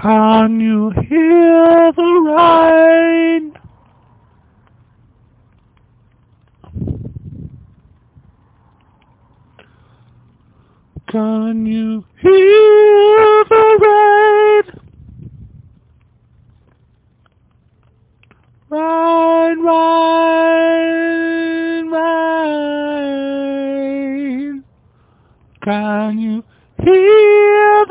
Can you hear the rain? Can you hear the rain? Rain, rain, rain. Can you hear?